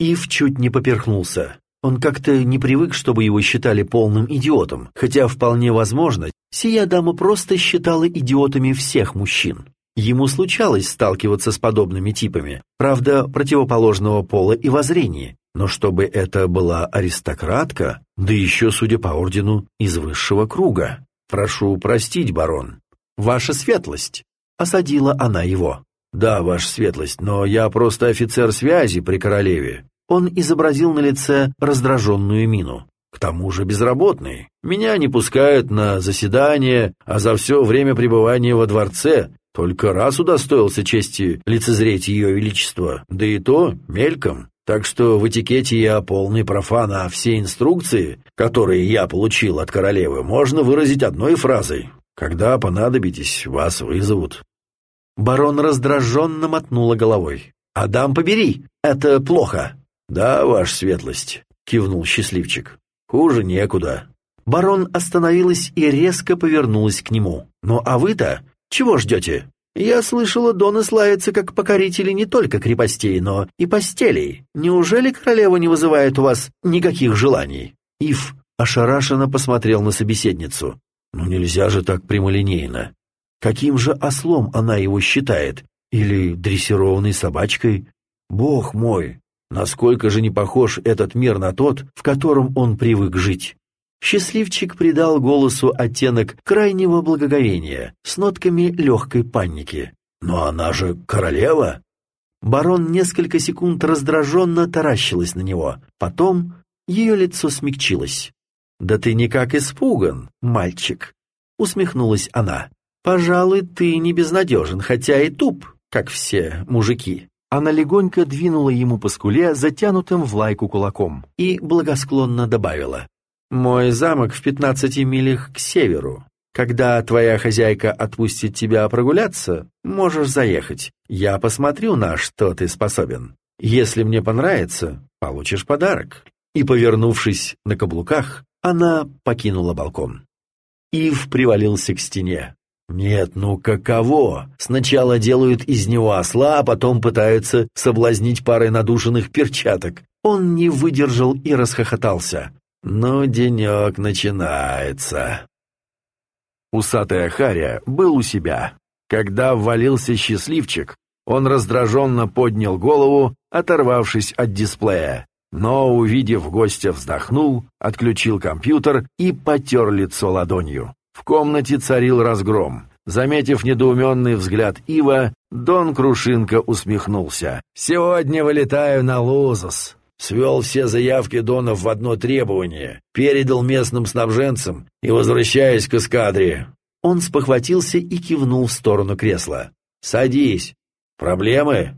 Ив чуть не поперхнулся. Он как-то не привык, чтобы его считали полным идиотом, хотя вполне возможно, сия дама просто считала идиотами всех мужчин. Ему случалось сталкиваться с подобными типами, правда, противоположного пола и воззрения, но чтобы это была аристократка, да еще, судя по ордену, из высшего круга. «Прошу простить, барон». «Ваша светлость», — осадила она его. «Да, ваша светлость, но я просто офицер связи при королеве». Он изобразил на лице раздраженную мину. К тому же безработный. Меня не пускают на заседание, а за все время пребывания во дворце только раз удостоился чести лицезреть ее величество, да и то мельком. Так что в этикете я полный профан, а все инструкции, которые я получил от королевы, можно выразить одной фразой. Когда понадобитесь, вас вызовут. Барон раздраженно мотнула головой. «Адам, побери! Это плохо!» «Да, ваша светлость», — кивнул счастливчик. «Хуже некуда». Барон остановилась и резко повернулась к нему. «Ну а вы-то чего ждете? Я слышала, Доны славятся как покорители не только крепостей, но и постелей. Неужели королева не вызывает у вас никаких желаний?» Ив ошарашенно посмотрел на собеседницу. «Ну нельзя же так прямолинейно. Каким же ослом она его считает? Или дрессированной собачкой? Бог мой, насколько же не похож этот мир на тот, в котором он привык жить!» Счастливчик придал голосу оттенок крайнего благоговения с нотками легкой паники. «Но она же королева!» Барон несколько секунд раздраженно таращилась на него. Потом ее лицо смягчилось. «Да ты никак испуган, мальчик!» Усмехнулась она. «Пожалуй, ты не безнадежен, хотя и туп, как все мужики». Она легонько двинула ему по скуле, затянутым в лайку кулаком, и благосклонно добавила. Мой замок в пятнадцати милях к северу. Когда твоя хозяйка отпустит тебя прогуляться, можешь заехать. Я посмотрю, на что ты способен. Если мне понравится, получишь подарок». И, повернувшись на каблуках, она покинула балкон. Ив привалился к стене. Нет, ну каково? Сначала делают из него осла, а потом пытаются соблазнить парой надушенных перчаток. Он не выдержал и расхохотался. Ну, денек начинается. Усатая Харя был у себя. Когда ввалился счастливчик, он раздраженно поднял голову, оторвавшись от дисплея. Но, увидев гостя, вздохнул, отключил компьютер и потер лицо ладонью. В комнате царил разгром. Заметив недоуменный взгляд Ива, Дон Крушинка усмехнулся. «Сегодня вылетаю на Лозос свел все заявки Донов в одно требование, передал местным снабженцам и возвращаясь к эскадре. Он спохватился и кивнул в сторону кресла. «Садись. Проблемы?»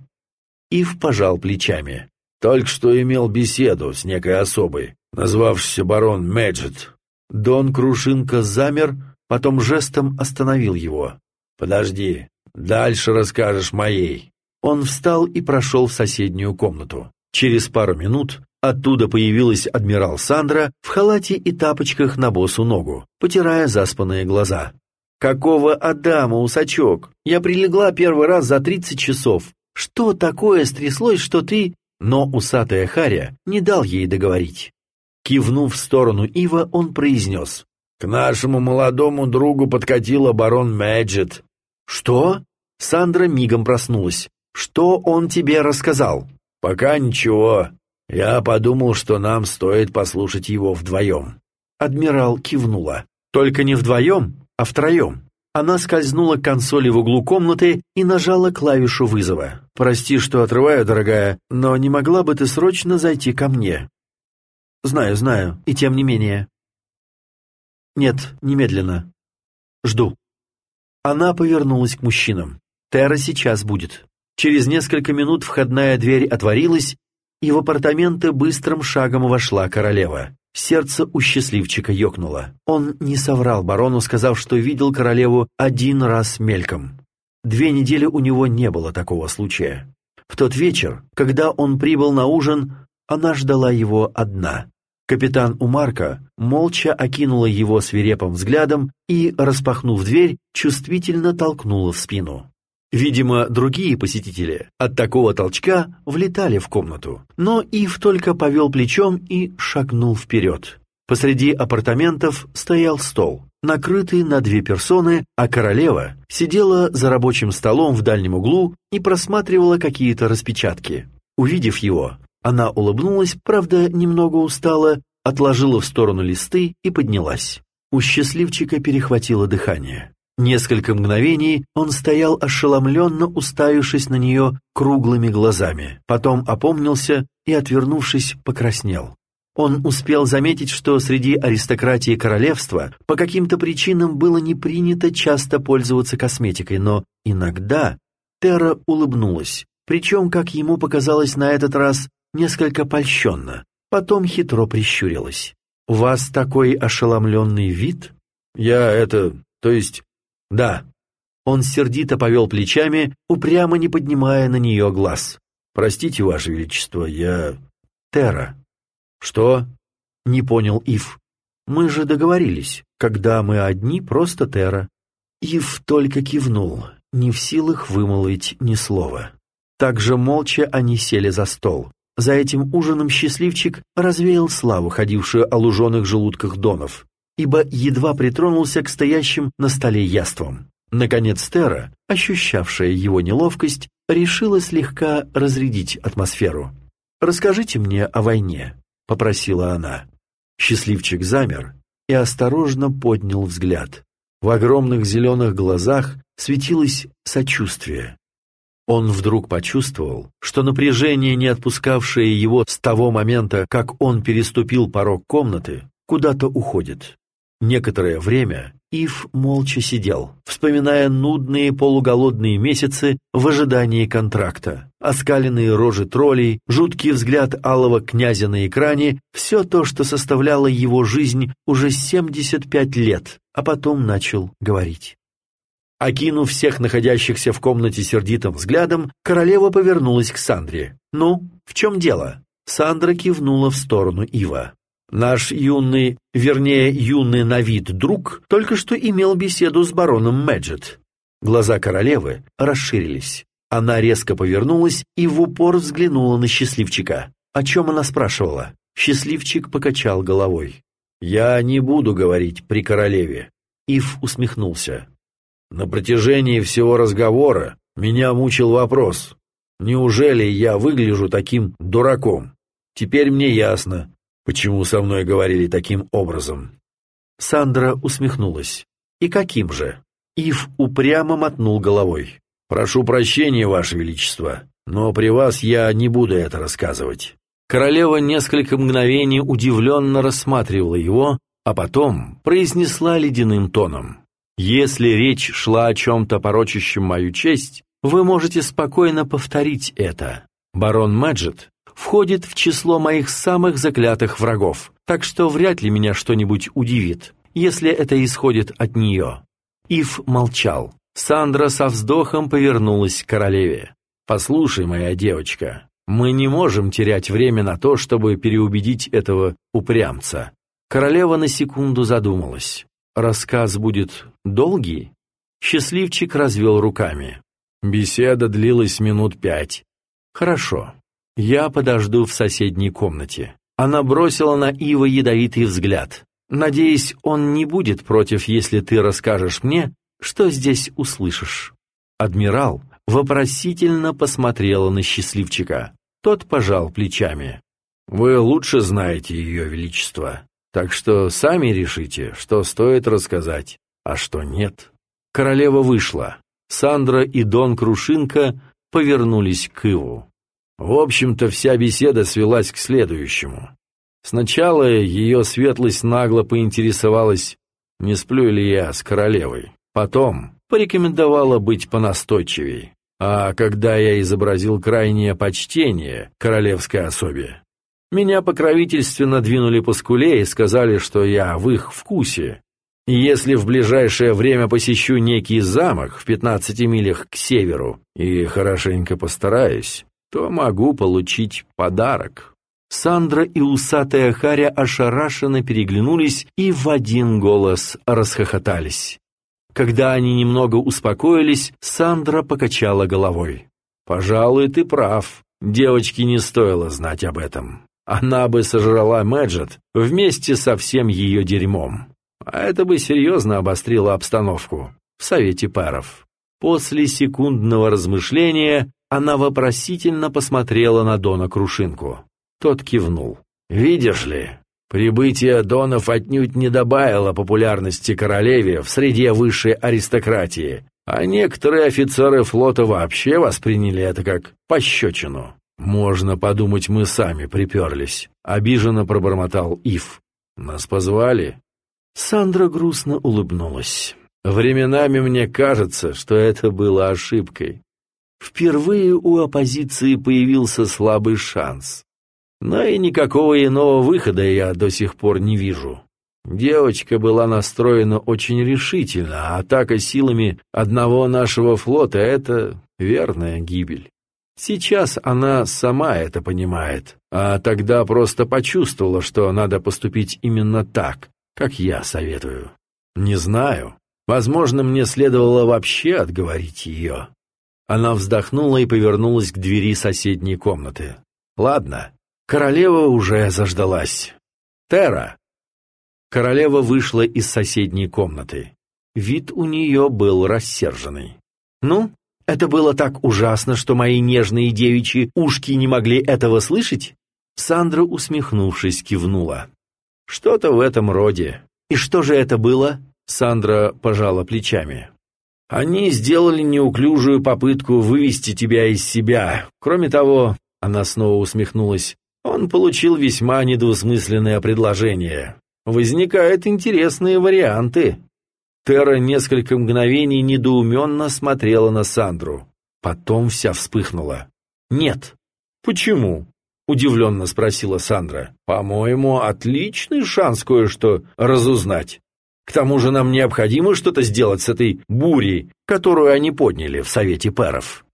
Ив пожал плечами. Только что имел беседу с некой особой, назвавшейся барон Мэджет. Дон Крушинка замер, потом жестом остановил его. «Подожди, дальше расскажешь моей». Он встал и прошел в соседнюю комнату. Через пару минут оттуда появилась адмирал Сандра в халате и тапочках на босу ногу, потирая заспанные глаза. «Какого Адама, усачок? Я прилегла первый раз за тридцать часов. Что такое стряслось, что ты...» Но усатая Харя не дал ей договорить. Кивнув в сторону Ива, он произнес. «К нашему молодому другу подкатила барон Мэджет». «Что?» Сандра мигом проснулась. «Что он тебе рассказал?» «Пока ничего. Я подумал, что нам стоит послушать его вдвоем». Адмирал кивнула. «Только не вдвоем, а втроем». Она скользнула к консоли в углу комнаты и нажала клавишу вызова. «Прости, что отрываю, дорогая, но не могла бы ты срочно зайти ко мне?» «Знаю, знаю, и тем не менее». «Нет, немедленно. Жду». Она повернулась к мужчинам. «Терра сейчас будет». Через несколько минут входная дверь отворилась, и в апартаменты быстрым шагом вошла королева. Сердце у счастливчика ёкнуло. Он не соврал барону, сказав, что видел королеву один раз мельком. Две недели у него не было такого случая. В тот вечер, когда он прибыл на ужин, она ждала его одна. Капитан Умарка молча окинула его свирепым взглядом и, распахнув дверь, чувствительно толкнула в спину. Видимо, другие посетители от такого толчка влетали в комнату. Но Ив только повел плечом и шагнул вперед. Посреди апартаментов стоял стол, накрытый на две персоны, а королева сидела за рабочим столом в дальнем углу и просматривала какие-то распечатки. Увидев его, она улыбнулась, правда, немного устала, отложила в сторону листы и поднялась. У счастливчика перехватило дыхание. Несколько мгновений он стоял ошеломленно, уставившись на нее круглыми глазами. Потом опомнился и, отвернувшись, покраснел. Он успел заметить, что среди аристократии королевства по каким-то причинам было не принято часто пользоваться косметикой, но иногда Терра улыбнулась, причем, как ему показалось на этот раз, несколько польщенно, потом хитро прищурилась. «У вас такой ошеломленный вид?» «Я это... то есть «Да». Он сердито повел плечами, упрямо не поднимая на нее глаз. «Простите, Ваше Величество, я...» «Терра». «Что?» — не понял Ив. «Мы же договорились, когда мы одни, просто Терра». Ив только кивнул, не в силах вымолвить ни слова. Так же молча они сели за стол. За этим ужином счастливчик развеял славу, ходившую о луженых желудках донов ибо едва притронулся к стоящим на столе яствам. Наконец Тера, ощущавшая его неловкость, решила слегка разрядить атмосферу. «Расскажите мне о войне», — попросила она. Счастливчик замер и осторожно поднял взгляд. В огромных зеленых глазах светилось сочувствие. Он вдруг почувствовал, что напряжение, не отпускавшее его с того момента, как он переступил порог комнаты, куда-то уходит. Некоторое время Ив молча сидел, вспоминая нудные полуголодные месяцы в ожидании контракта. Оскаленные рожи троллей, жуткий взгляд алого князя на экране — все то, что составляло его жизнь уже 75 лет, а потом начал говорить. Окинув всех находящихся в комнате сердитым взглядом, королева повернулась к Сандре. «Ну, в чем дело?» Сандра кивнула в сторону Ива. Наш юный, вернее, юный на вид друг только что имел беседу с бароном Мэджет. Глаза королевы расширились. Она резко повернулась и в упор взглянула на счастливчика. О чем она спрашивала? Счастливчик покачал головой. «Я не буду говорить при королеве». Ив усмехнулся. На протяжении всего разговора меня мучил вопрос. Неужели я выгляжу таким дураком? Теперь мне ясно, Почему со мной говорили таким образом? Сандра усмехнулась. И каким же? Ив упрямо мотнул головой. Прошу прощения, Ваше Величество, но при вас я не буду это рассказывать. Королева несколько мгновений удивленно рассматривала его, а потом произнесла ледяным тоном. «Если речь шла о чем-то порочащем мою честь, вы можете спокойно повторить это. Барон Мэджет входит в число моих самых заклятых врагов, так что вряд ли меня что-нибудь удивит, если это исходит от нее». Ив молчал. Сандра со вздохом повернулась к королеве. «Послушай, моя девочка, мы не можем терять время на то, чтобы переубедить этого упрямца». Королева на секунду задумалась. «Рассказ будет долгий?» Счастливчик развел руками. Беседа длилась минут пять. «Хорошо. «Я подожду в соседней комнате». Она бросила на Ива ядовитый взгляд. «Надеюсь, он не будет против, если ты расскажешь мне, что здесь услышишь». Адмирал вопросительно посмотрела на счастливчика. Тот пожал плечами. «Вы лучше знаете ее величество, так что сами решите, что стоит рассказать, а что нет». Королева вышла. Сандра и Дон Крушинка повернулись к Иву. В общем-то, вся беседа свелась к следующему. Сначала ее светлость нагло поинтересовалась, не сплю ли я с королевой. Потом порекомендовала быть понастойчивей. А когда я изобразил крайнее почтение королевской особе, меня покровительственно двинули по скуле и сказали, что я в их вкусе. Если в ближайшее время посещу некий замок в 15 милях к северу и хорошенько постараюсь, то могу получить подарок». Сандра и усатая Харя ошарашенно переглянулись и в один голос расхохотались. Когда они немного успокоились, Сандра покачала головой. «Пожалуй, ты прав. Девочке не стоило знать об этом. Она бы сожрала Мэджет вместе со всем ее дерьмом. А это бы серьезно обострило обстановку в Совете паров». После секундного размышления она вопросительно посмотрела на Дона Крушинку. Тот кивнул. «Видишь ли, прибытие Донов отнюдь не добавило популярности королеве в среде высшей аристократии, а некоторые офицеры флота вообще восприняли это как пощечину. «Можно подумать, мы сами приперлись», — обиженно пробормотал Ив. «Нас позвали?» Сандра грустно улыбнулась. «Временами мне кажется, что это было ошибкой. Впервые у оппозиции появился слабый шанс. Но и никакого иного выхода я до сих пор не вижу. Девочка была настроена очень решительно, а атака силами одного нашего флота — это верная гибель. Сейчас она сама это понимает, а тогда просто почувствовала, что надо поступить именно так, как я советую. Не знаю. Возможно, мне следовало вообще отговорить ее. Она вздохнула и повернулась к двери соседней комнаты. «Ладно, королева уже заждалась. Тера!» Королева вышла из соседней комнаты. Вид у нее был рассерженный. «Ну, это было так ужасно, что мои нежные девичьи ушки не могли этого слышать?» Сандра, усмехнувшись, кивнула. «Что-то в этом роде. И что же это было?» Сандра пожала плечами. Они сделали неуклюжую попытку вывести тебя из себя. Кроме того, она снова усмехнулась, он получил весьма недвусмысленное предложение. Возникают интересные варианты. Тера несколько мгновений недоуменно смотрела на Сандру. Потом вся вспыхнула. «Нет». «Почему?» — удивленно спросила Сандра. «По-моему, отличный шанс кое-что разузнать». К тому же нам необходимо что-то сделать с этой бурей, которую они подняли в Совете Пэров».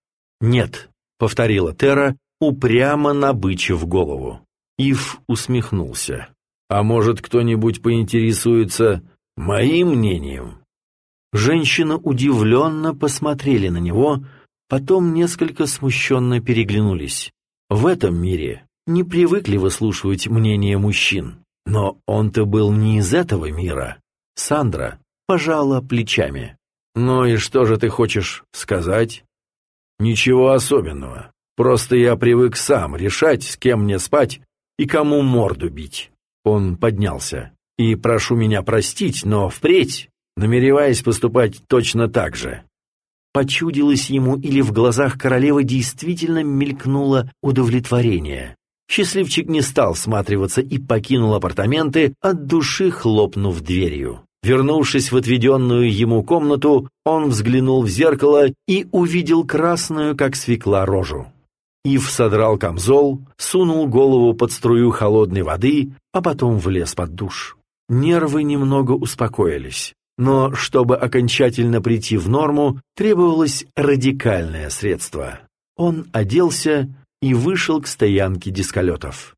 «Нет», — повторила Тера, упрямо набычив голову. Ив усмехнулся. «А может, кто-нибудь поинтересуется моим мнением?» Женщины удивленно посмотрели на него, потом несколько смущенно переглянулись. В этом мире не привыкли выслушивать мнение мужчин, но он-то был не из этого мира. Сандра пожала плечами. «Ну и что же ты хочешь сказать?» «Ничего особенного. Просто я привык сам решать, с кем мне спать и кому морду бить». Он поднялся. «И прошу меня простить, но впредь, намереваясь поступать точно так же». Почудилось ему или в глазах королевы действительно мелькнуло удовлетворение. Счастливчик не стал всматриваться и покинул апартаменты, от души хлопнув дверью. Вернувшись в отведенную ему комнату, он взглянул в зеркало и увидел красную, как свекла, рожу. Ив содрал камзол, сунул голову под струю холодной воды, а потом влез под душ. Нервы немного успокоились, но чтобы окончательно прийти в норму, требовалось радикальное средство. Он оделся и вышел к стоянке дисколетов.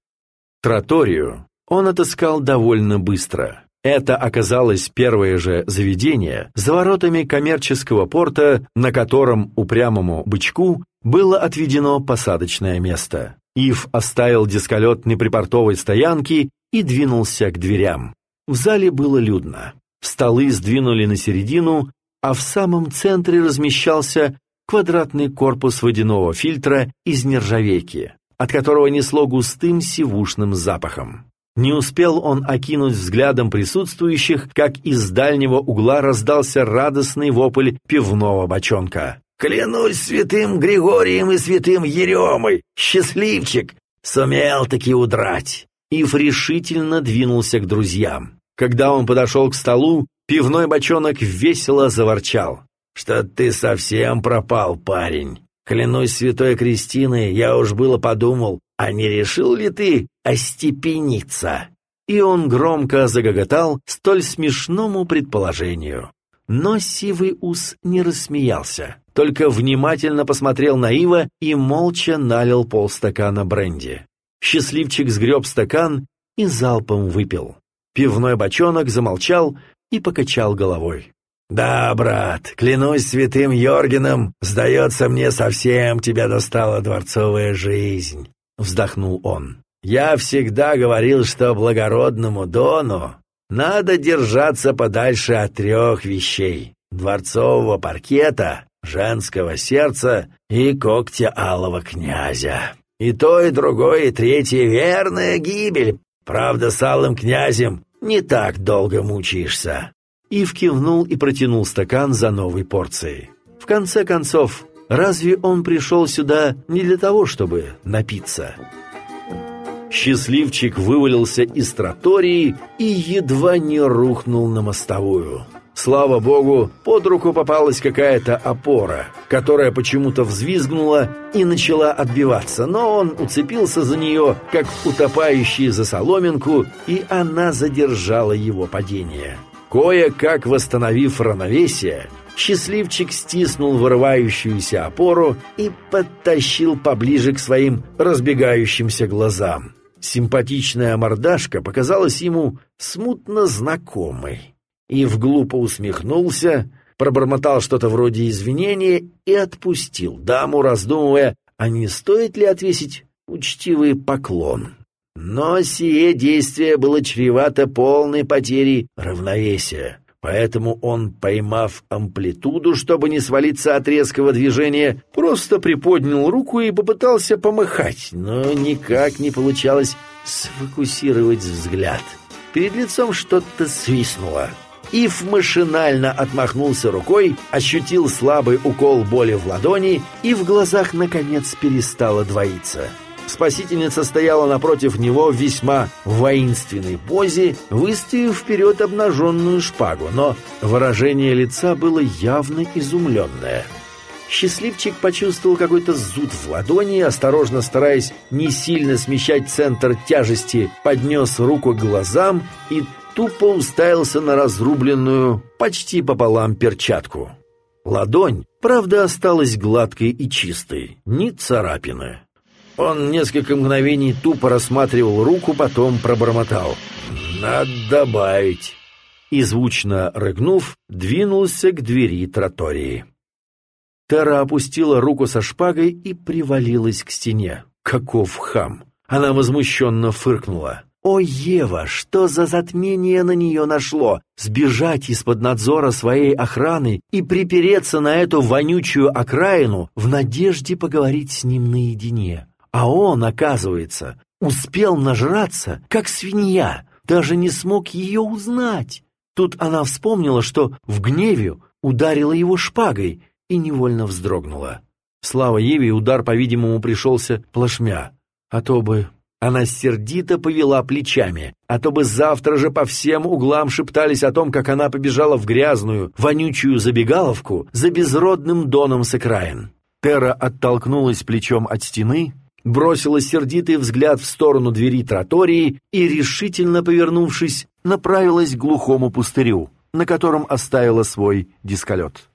Троторию он отыскал довольно быстро. Это оказалось первое же заведение за воротами коммерческого порта, на котором упрямому бычку было отведено посадочное место. Ив оставил дисколет на припортовой стоянке и двинулся к дверям. В зале было людно. Столы сдвинули на середину, а в самом центре размещался квадратный корпус водяного фильтра из нержавейки, от которого несло густым сивушным запахом. Не успел он окинуть взглядом присутствующих, как из дальнего угла раздался радостный вопль пивного бочонка. «Клянусь святым Григорием и святым Еремой! Счастливчик! Сумел-таки удрать!» Ив решительно двинулся к друзьям. Когда он подошел к столу, пивной бочонок весело заворчал. «Что ты совсем пропал, парень? Клянусь святой Кристиной, я уж было подумал, а не решил ли ты остепениться?» И он громко загоготал столь смешному предположению. Но сивый ус не рассмеялся, только внимательно посмотрел на Ива и молча налил полстакана бренди. Счастливчик сгреб стакан и залпом выпил. Пивной бочонок замолчал и покачал головой. «Да, брат, клянусь святым Йоргеном, сдается мне, совсем тебя достала дворцовая жизнь», — вздохнул он. «Я всегда говорил, что благородному Дону надо держаться подальше от трех вещей — дворцового паркета, женского сердца и когтя алого князя. И то, и другое, и третье — верная гибель. Правда, с алым князем не так долго мучаешься». Ив кивнул и протянул стакан за новой порцией. В конце концов, разве он пришел сюда не для того, чтобы напиться? Счастливчик вывалился из тротории и едва не рухнул на мостовую. Слава богу, под руку попалась какая-то опора, которая почему-то взвизгнула и начала отбиваться, но он уцепился за нее, как утопающий за соломинку, и она задержала его падение. Кое-как восстановив равновесие, счастливчик стиснул вырывающуюся опору и подтащил поближе к своим разбегающимся глазам. Симпатичная мордашка показалась ему смутно знакомой. И вглупо усмехнулся, пробормотал что-то вроде извинения и отпустил даму, раздумывая, а не стоит ли отвесить учтивый поклон. Но сие действие было чревато полной потерей равновесия. Поэтому он, поймав амплитуду, чтобы не свалиться от резкого движения, просто приподнял руку и попытался помахать, но никак не получалось сфокусировать взгляд. Перед лицом что-то свистнуло. Ив машинально отмахнулся рукой, ощутил слабый укол боли в ладони и в глазах, наконец, перестало двоиться. Спасительница стояла напротив него в весьма воинственной позе, выставив вперед обнаженную шпагу, но выражение лица было явно изумленное. Счастливчик почувствовал какой-то зуд в ладони, осторожно стараясь не сильно смещать центр тяжести, поднес руку к глазам и тупо уставился на разрубленную почти пополам перчатку. Ладонь, правда, осталась гладкой и чистой, ни царапины. Он несколько мгновений тупо рассматривал руку, потом пробормотал. «Надо добавить». И, звучно рыгнув, двинулся к двери тротории. Тера опустила руку со шпагой и привалилась к стене. Каков хам! Она возмущенно фыркнула. «О, Ева, что за затмение на нее нашло? Сбежать из-под надзора своей охраны и припереться на эту вонючую окраину в надежде поговорить с ним наедине. А он, оказывается, успел нажраться, как свинья, даже не смог ее узнать. Тут она вспомнила, что в гневе ударила его шпагой и невольно вздрогнула. Слава Еве удар, по-видимому, пришелся плашмя. А то бы... Она сердито повела плечами, а то бы завтра же по всем углам шептались о том, как она побежала в грязную, вонючую забегаловку за безродным доном с окраин. Тера оттолкнулась плечом от стены бросила сердитый взгляд в сторону двери тротории и, решительно повернувшись, направилась к глухому пустырю, на котором оставила свой дисколет.